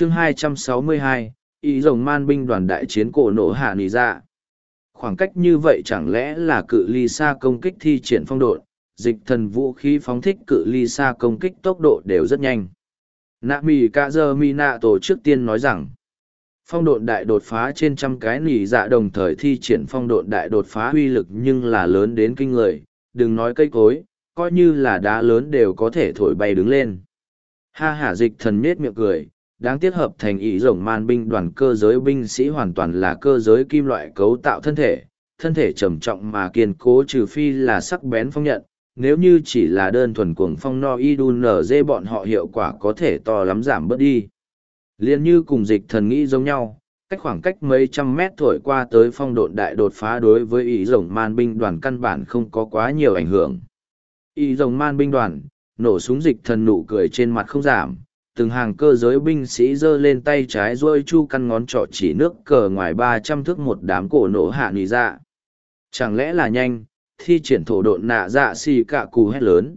chương 262, ý rồng man binh đoàn đại chiến cổ nổ hạ nì dạ. Khoảng cách như vậy chẳng lẽ là cự ly xa công kích thi triển phong độn, dịch thần vũ khí phóng thích cự ly xa công kích tốc độ đều rất nhanh. Nạ mì cả giờ mi nạ tổ trước tiên nói rằng, phong độn đại đột phá trên trăm cái nỉ dạ đồng thời thi triển phong độn đại đột phá uy lực nhưng là lớn đến kinh người, đừng nói cây cối, coi như là đá lớn đều có thể thổi bay đứng lên. Ha hả dịch thần nết miệng cười, đáng tiếc hợp thành ý rồng man binh đoàn cơ giới binh sĩ hoàn toàn là cơ giới kim loại cấu tạo thân thể, thân thể trầm trọng mà kiên cố trừ phi là sắc bén phong nhận, nếu như chỉ là đơn thuần cuồng phong no y đun nở dê bọn họ hiệu quả có thể to lắm giảm bớt đi. Liên như cùng dịch thần nghĩ giống nhau, cách khoảng cách mấy trăm mét thổi qua tới phong độn đại đột phá đối với ý rồng man binh đoàn căn bản không có quá nhiều ảnh hưởng. Ý rồng man binh đoàn, nổ súng dịch thần nụ cười trên mặt không giảm, từng hàng cơ giới binh sĩ giơ lên tay trái rôi chu căn ngón trỏ chỉ nước cờ ngoài ba trăm thước một đám cổ nổ hạ nì dạ. Chẳng lẽ là nhanh, thi triển thổ độn nạ dạ xì cạ cù hét lớn.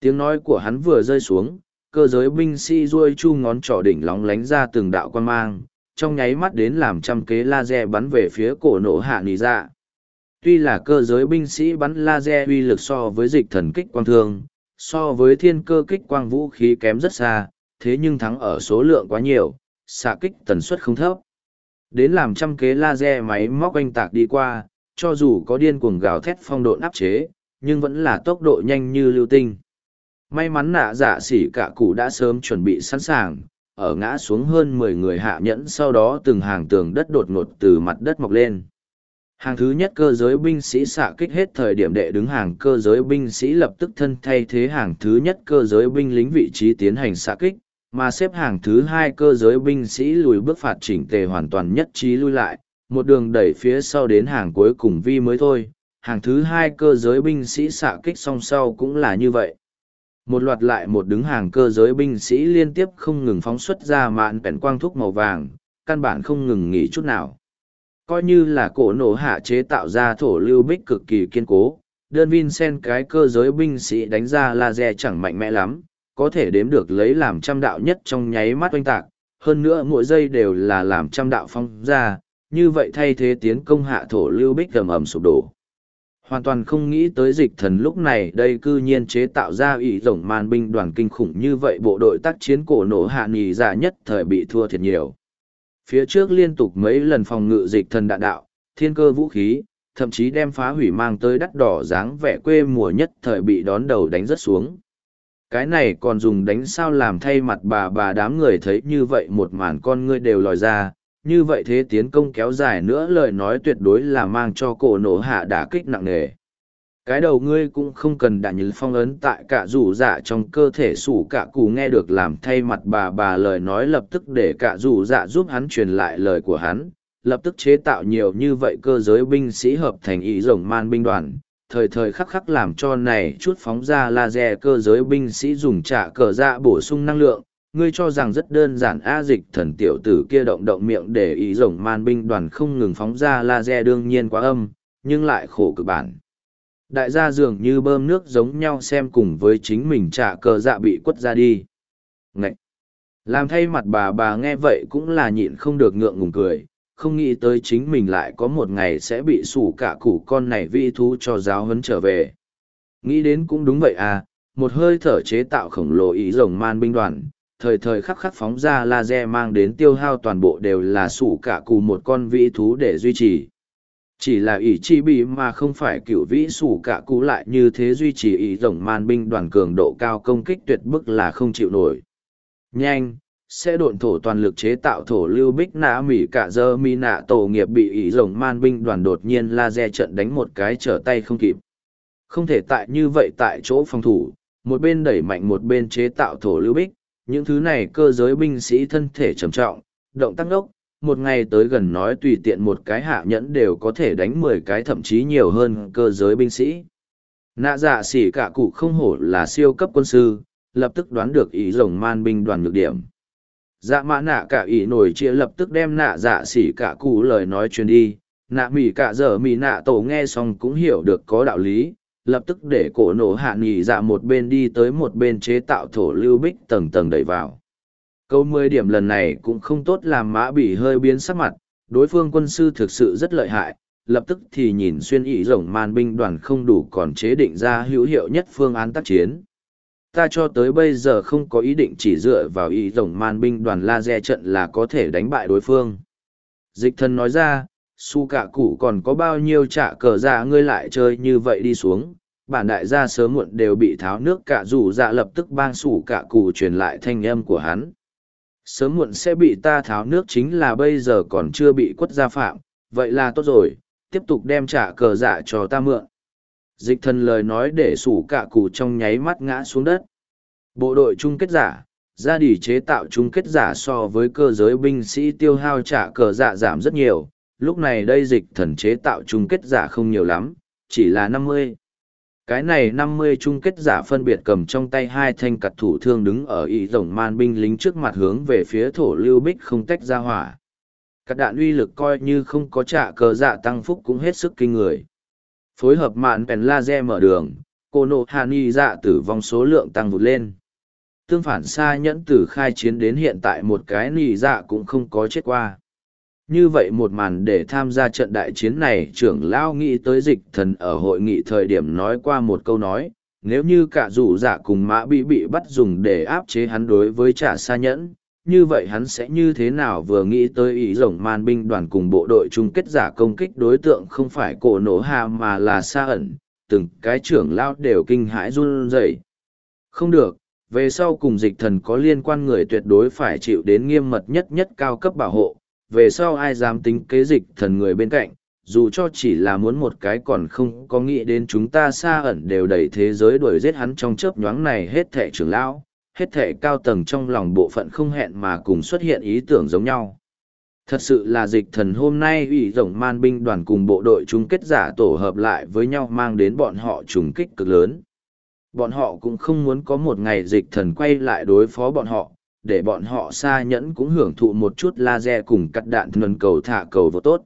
Tiếng nói của hắn vừa rơi xuống, cơ giới binh sĩ ruôi chu ngón trỏ đỉnh lóng lánh ra từng đạo quan mang, trong nháy mắt đến làm trăm kế laser bắn về phía cổ nổ hạ nì dạ. Tuy là cơ giới binh sĩ bắn laser uy lực so với dịch thần kích quang thương, so với thiên cơ kích quang vũ khí kém rất xa, thế nhưng thắng ở số lượng quá nhiều, xạ kích tần suất không thấp. Đến làm trăm kế laser máy móc oanh tạc đi qua, cho dù có điên cuồng gào thét phong độn áp chế, nhưng vẫn là tốc độ nhanh như lưu tinh. May mắn nạ dạ giả sỉ cả cụ đã sớm chuẩn bị sẵn sàng, ở ngã xuống hơn mười người hạ nhẫn sau đó từng hàng tường đất đột ngột từ mặt đất mọc lên. Hàng thứ nhất cơ giới binh sĩ xạ kích hết thời điểm đệ đứng hàng cơ giới binh sĩ lập tức thân thay thế hàng thứ nhất cơ giới binh lính vị trí tiến hành xạ kích, mà xếp hàng thứ hai cơ giới binh sĩ lùi bước phạt chỉnh tề hoàn toàn nhất trí lui lại, một đường đẩy phía sau đến hàng cuối cùng vi mới thôi, hàng thứ hai cơ giới binh sĩ xạ kích song sau cũng là như vậy. Một loạt lại một đứng hàng cơ giới binh sĩ liên tiếp không ngừng phóng xuất ra mạn bèn quang thúc màu vàng, căn bản không ngừng nghỉ chút nào. Coi như là cổ nổ hạ chế tạo ra thổ lưu bích cực kỳ kiên cố, đơn Vincent cái cơ giới binh sĩ đánh ra laser chẳng mạnh mẽ lắm, có thể đếm được lấy làm trăm đạo nhất trong nháy mắt oanh tạc, hơn nữa mỗi giây đều là làm trăm đạo phong ra, như vậy thay thế tiến công hạ thổ lưu bích gầm ầm sụp đổ. Hoàn toàn không nghĩ tới dịch thần lúc này đây cư nhiên chế tạo ra ý rồng màn binh đoàn kinh khủng như vậy bộ đội tác chiến cổ nổ hạ nghỉ giả dạ nhất thời bị thua thiệt nhiều. Phía trước liên tục mấy lần phòng ngự dịch thần đạn đạo, thiên cơ vũ khí, thậm chí đem phá hủy mang tới đắt đỏ dáng vẻ quê mùa nhất thời bị đón đầu đánh rất xuống. Cái này còn dùng đánh sao làm thay mặt bà bà đám người thấy như vậy một màn con ngươi đều lòi ra, như vậy thế tiến công kéo dài nữa lời nói tuyệt đối là mang cho cổ nổ hạ đả kích nặng nề. Cái đầu ngươi cũng không cần đả nhứ phong ấn tại cả rủ dạ trong cơ thể sủ cả cù nghe được làm thay mặt bà bà lời nói lập tức để cả rủ dạ giúp hắn truyền lại lời của hắn lập tức chế tạo nhiều như vậy cơ giới binh sĩ hợp thành ý rồng man binh đoàn thời thời khắc khắc làm cho này chút phóng ra laser cơ giới binh sĩ dùng trả cờ dạ bổ sung năng lượng ngươi cho rằng rất đơn giản a dịch thần tiểu tử kia động động miệng để ý rồng man binh đoàn không ngừng phóng ra laser đương nhiên quá âm, nhưng lại khổ cực bản. Đại gia dường như bơm nước giống nhau xem cùng với chính mình trả cờ dạ bị quất ra đi. Ngậy! Làm thay mặt bà bà nghe vậy cũng là nhịn không được ngượng ngùng cười, không nghĩ tới chính mình lại có một ngày sẽ bị sủ cả củ con này vi thú cho giáo huấn trở về. Nghĩ đến cũng đúng vậy à, một hơi thở chế tạo khổng lồ ý rồng man binh đoàn, thời thời khắc khắc phóng ra laser mang đến tiêu hao toàn bộ đều là sủ cả cù một con vĩ thú để duy trì. Chỉ là ỷ chi bị mà không phải cựu vĩ sủ cả cú lại như thế duy trì ý rồng man binh đoàn cường độ cao công kích tuyệt bức là không chịu nổi. Nhanh, sẽ độn thổ toàn lực chế tạo thổ lưu bích nã mỉ cả dơ mi nạ tổ nghiệp bị ý rồng man binh đoàn đột nhiên laser trận đánh một cái trở tay không kịp. Không thể tại như vậy tại chỗ phòng thủ, một bên đẩy mạnh một bên chế tạo thổ lưu bích, những thứ này cơ giới binh sĩ thân thể trầm trọng, động tác đốc, một ngày tới gần nói tùy tiện một cái hạ nhẫn đều có thể đánh mười cái thậm chí nhiều hơn cơ giới binh sĩ. Nạ dạ xỉ cả cụ không hổ là siêu cấp quân sư, lập tức đoán được ý rồng man binh đoàn nhược điểm. Dạ mã nạ cả ỷ nổi chia lập tức đem nạ dạ xỉ cả cụ lời nói truyền đi, nạ mỉ cả giờ mỉ nạ tổ nghe xong cũng hiểu được có đạo lý, lập tức để cổ nổ hạ nghỉ dạ một bên đi tới một bên chế tạo thổ lưu bích tầng tầng đẩy vào. Câu mười điểm lần này cũng không tốt làm mã bị hơi biến sắc mặt, đối phương quân sư thực sự rất lợi hại, lập tức thì nhìn xuyên ỷ rồng man binh đoàn không đủ còn chế định ra hữu hiệu nhất phương án tác chiến. Ta cho tới bây giờ không có ý định chỉ dựa vào ý rồng man binh đoàn laser trận là có thể đánh bại đối phương. Dịch thần nói ra, su cả cụ còn có bao nhiêu trả cờ dạ ngươi lại chơi như vậy đi xuống. Bản đại gia sớm muộn đều bị tháo nước cả rủ dạ lập tức bang sủ cả cụ truyền lại thanh âm của hắn. Sớm muộn sẽ bị ta tháo nước chính là bây giờ còn chưa bị quất gia phạm, vậy là tốt rồi, tiếp tục đem trả cờ dạ cho ta mượn. Dịch thần lời nói để sủ cả cụ trong nháy mắt ngã xuống đất. Bộ đội chung kết giả, gia đỉ chế tạo chung kết giả so với cơ giới binh sĩ tiêu hao trả cờ dạ giảm rất nhiều, lúc này đây dịch thần chế tạo chung kết giả không nhiều lắm, chỉ là năm mươi. Cái này năm mươi chung kết giả phân biệt cầm trong tay hai thanh cặt thủ thương đứng ở ý rồng man binh lính trước mặt hướng về phía thổ lưu bích không tách ra hỏa. Các đạn uy lực coi như không có trả cờ dạ tăng phúc cũng hết sức kinh người. Phối hợp mạn pèn laser mở đường, cô nộ hạ ni dạ tử vong số lượng tăng vụt lên. Tương phản xa nhẫn từ khai chiến đến hiện tại một cái nì dạ cũng không có chết qua. Như vậy một màn để tham gia trận đại chiến này trưởng lao nghĩ tới dịch thần ở hội nghị thời điểm nói qua một câu nói, nếu như cả rủ dạ cùng mã bị bị bắt dùng để áp chế hắn đối với trả xa nhẫn, như vậy hắn sẽ như thế nào vừa nghĩ tới ý rồng man binh đoàn cùng bộ đội chung kết giả công kích đối tượng không phải cổ nổ hà mà là xa ẩn, từng cái trưởng lao đều kinh hãi run rẩy. Không được, về sau cùng dịch thần có liên quan người tuyệt đối phải chịu đến nghiêm mật nhất nhất cao cấp bảo hộ, về sau ai dám tính kế dịch thần người bên cạnh, dù cho chỉ là muốn một cái còn không có nghĩ đến chúng ta xa ẩn đều đầy thế giới đuổi giết hắn trong chớp nhoáng này hết thẻ trưởng lão, hết thể cao tầng trong lòng bộ phận không hẹn mà cùng xuất hiện ý tưởng giống nhau. Thật sự là dịch thần hôm nay ủy rộng man binh đoàn cùng bộ đội chung kết giả tổ hợp lại với nhau mang đến bọn họ trùng kích cực lớn. Bọn họ cũng không muốn có một ngày dịch thần quay lại đối phó bọn họ, để bọn họ xa nhẫn cũng hưởng thụ một chút laser cùng cắt đạn thần cầu thả cầu vô tốt.